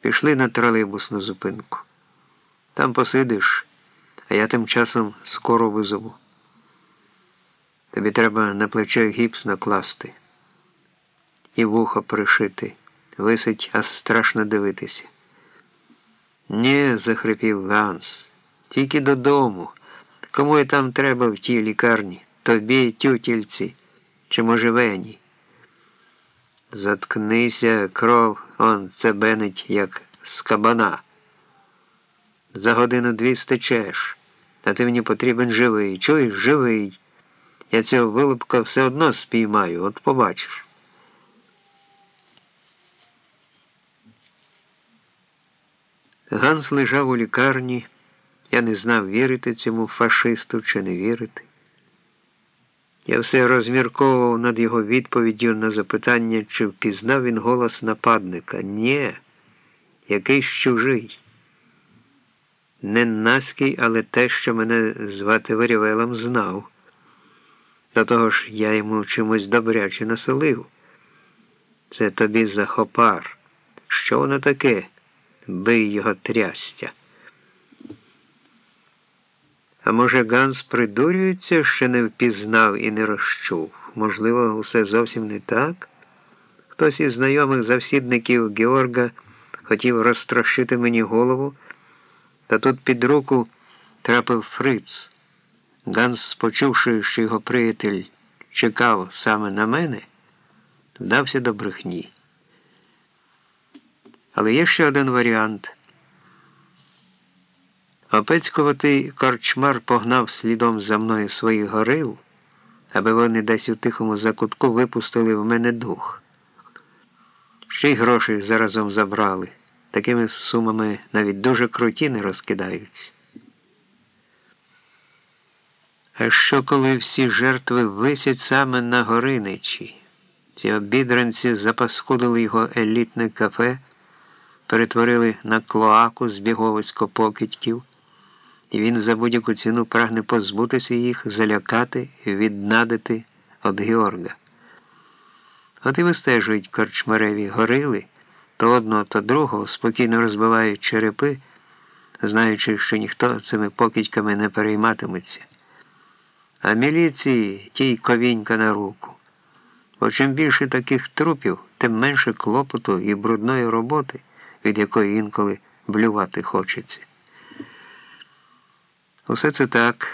Пішли на тролейбусну зупинку. Там посидиш, а я тим часом скоро визову. Тобі треба на плече гіпс накласти і вухо пришити. Висить, а страшно дивитися. Ні, захрипів Ганс, тільки додому. Кому і там треба в тій лікарні? Тобі, тютільці, чи, може, вені? Заткнися, кров, он це бенить, як з. За годину дві стечеш, а ти мені потрібен живий. Чуєш, живий. Я цього вилупка все одно спіймаю, от побачиш. Ганс лежав у лікарні. Я не знав, вірити цьому фашисту чи не вірити. Я все розмірковував над його відповіддю на запитання, чи впізнав він голос нападника. Нє, якийсь чужий. Не наський, але те, що мене звати Варівелом, знав. До того ж, я йому чимось добряче населив. Це тобі за хопар. Що воно таке? Бий його трястя. А може, Ганс придурюється, що не впізнав і не розчув? Можливо, усе зовсім не так? Хтось із знайомих завсідників Георга хотів розтрощити мені голову, та тут під руку трапив Фриц. Ганс, почувши, що його приятель чекав саме на мене, вдався до брехні. Але є ще один варіант. Опецькуватий корчмар погнав слідом за мною своїх горил, аби вони десь у тихому закутку випустили в мене дух. Ще й гроші заразом забрали. Такими сумами навіть дуже круті не розкидаються. А що, коли всі жертви висять саме на гориничі? Ці обідранці запаскудили його елітне кафе, перетворили на клоаку з біговисько покидьків і він за будь-яку ціну прагне позбутися їх, залякати, віднадити від Георга. От і вистежують корчмареві горили, то одного, то другого спокійно розбивають черепи, знаючи, що ніхто цими покидьками не перейматиметься. А міліції тій ковінька на руку. Бо чим більше таких трупів, тим менше клопоту і брудної роботи, від якої інколи блювати хочеться. Усе це так,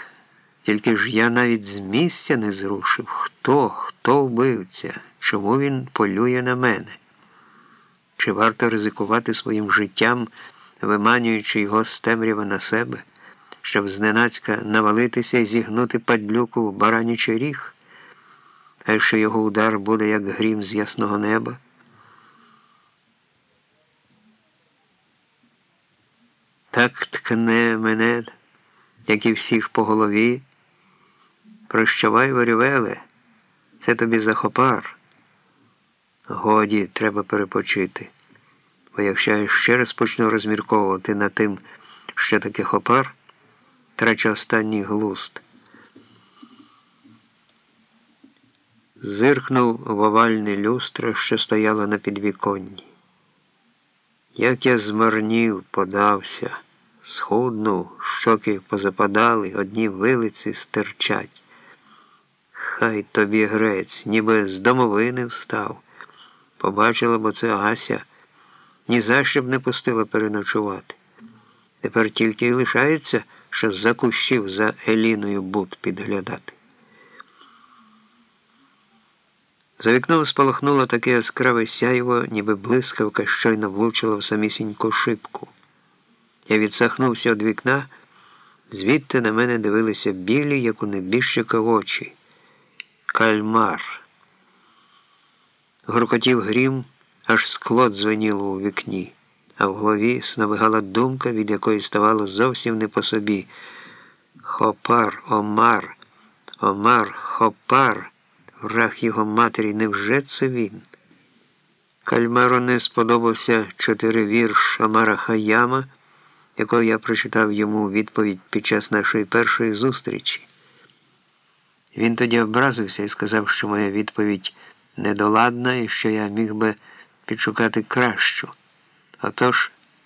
тільки ж я навіть з місця не зрушив. Хто, хто вбивця, чому він полює на мене? Чи варто ризикувати своїм життям, виманюючи його з темрява на себе, щоб зненацька навалитися і зігнути падлюку в баранічий ріг, а якщо його удар буде як грім з ясного неба? Так ткне мене як і всіх по голові. Прощавай, Варівеле, це тобі захопар. Годі, треба перепочити. Бо якщо я ще раз почну розмірковувати над тим, що таке хопар, трачу останній глуст. Зиркнув в овальне люстро, що стояло на підвіконні. Як я змарнів, подався. Схуднув, щоки позападали, одні вилиці стирчать. Хай тобі грець, ніби з домовини встав. Побачила, бо це Ася ні за що б не пустила переночувати. Тепер тільки й лишається, що за кущів за Еліною бут підглядати. За вікном спалахнуло таке яскраве сяйво, ніби блискавка щойно влучила в самісіньку шибку. Я відсахнувся від вікна, звідти на мене дивилися білі, як у небіжчика очі. Кальмар. Гуркотів грім, аж скло дзвеніло у вікні, а в голові сновигала думка, від якої ставало зовсім не по собі. Хопар, Омар, Омар, Хопар, враг його матері, невже це він? Кальмару не сподобався чотири вірш Омара Хаяма якого я прочитав йому відповідь під час нашої першої зустрічі. Він тоді образився і сказав, що моя відповідь недоладна і що я міг би підшукати кращу. Отож,